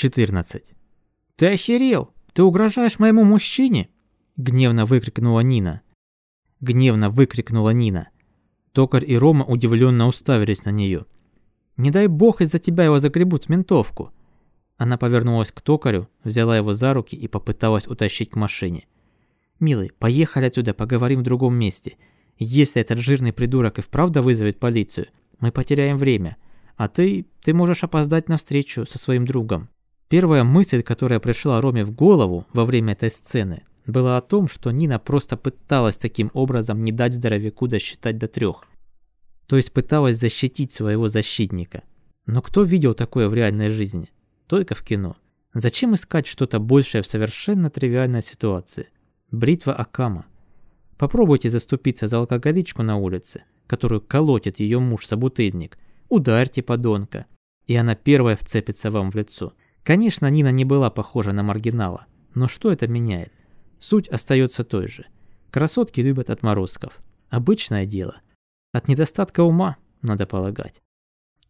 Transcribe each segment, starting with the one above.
14. «Ты охерел? Ты угрожаешь моему мужчине?» Гневно выкрикнула Нина. Гневно выкрикнула Нина. Токарь и Рома удивленно уставились на нее. «Не дай бог из-за тебя его загребут в ментовку!» Она повернулась к токарю, взяла его за руки и попыталась утащить к машине. «Милый, поехали отсюда, поговорим в другом месте. Если этот жирный придурок и вправду вызовет полицию, мы потеряем время. А ты, ты можешь опоздать на встречу со своим другом». Первая мысль, которая пришла Роме в голову во время этой сцены, была о том, что Нина просто пыталась таким образом не дать здоровяку досчитать до трех. То есть пыталась защитить своего защитника. Но кто видел такое в реальной жизни? Только в кино. Зачем искать что-то большее в совершенно тривиальной ситуации? Бритва Акама. Попробуйте заступиться за алкоголичку на улице, которую колотит ее муж-собутыльник. Ударьте подонка. И она первая вцепится вам в лицо. Конечно, Нина не была похожа на маргинала. Но что это меняет? Суть остается той же. Красотки любят отморозков. Обычное дело. От недостатка ума, надо полагать.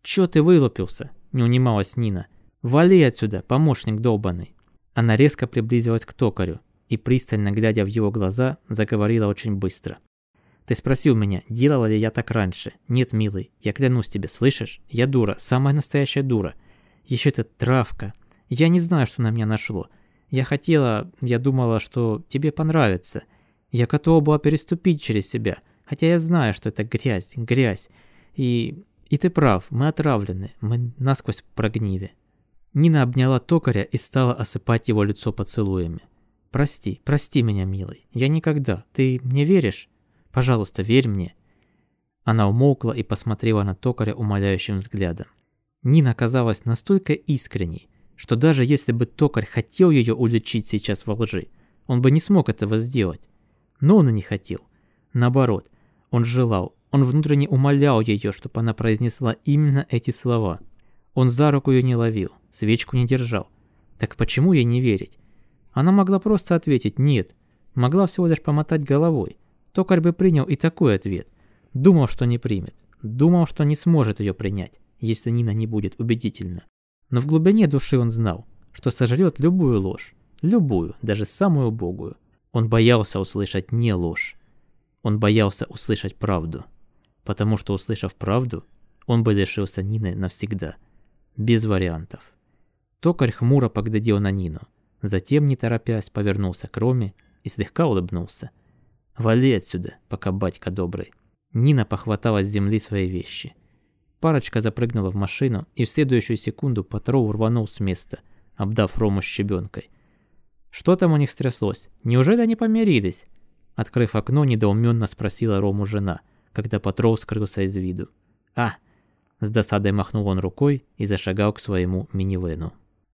«Чё ты вылупился?» – не унималась Нина. «Вали отсюда, помощник долбанный!» Она резко приблизилась к токарю и, пристально глядя в его глаза, заговорила очень быстро. «Ты спросил меня, делала ли я так раньше? Нет, милый, я клянусь тебе, слышишь? Я дура, самая настоящая дура. Еще эта травка. Я не знаю, что на меня нашло. Я хотела, я думала, что тебе понравится. Я готова была переступить через себя, хотя я знаю, что это грязь, грязь. И... и ты прав, мы отравлены, мы насквозь прогнили». Нина обняла токаря и стала осыпать его лицо поцелуями. «Прости, прости меня, милый. Я никогда. Ты мне веришь? Пожалуйста, верь мне». Она умолкла и посмотрела на токаря умоляющим взглядом. Нина казалась настолько искренней, что даже если бы токарь хотел ее уличить сейчас во лжи, он бы не смог этого сделать. Но он и не хотел. Наоборот, он желал, он внутренне умолял ее, чтобы она произнесла именно эти слова. Он за руку ее не ловил, свечку не держал. Так почему ей не верить? Она могла просто ответить «нет», могла всего лишь помотать головой. Токарь бы принял и такой ответ. Думал, что не примет. Думал, что не сможет ее принять, если Нина не будет убедительна. Но в глубине души он знал, что сожрет любую ложь. Любую, даже самую убогую. Он боялся услышать не ложь. Он боялся услышать правду. Потому что, услышав правду, он бы лишился Нины навсегда. Без вариантов. Токарь хмуро поглядел на Нину. Затем, не торопясь, повернулся к Роме и слегка улыбнулся. «Вали отсюда, пока батька добрый». Нина похватала с земли свои вещи. Парочка запрыгнула в машину, и в следующую секунду патрол рванул с места, обдав Рому щебенкой. «Что там у них стряслось? Неужели они помирились?» Открыв окно, недоуменно спросила Рому жена, когда патрол скрылся из виду. «А!» С досадой махнул он рукой и зашагал к своему минивену.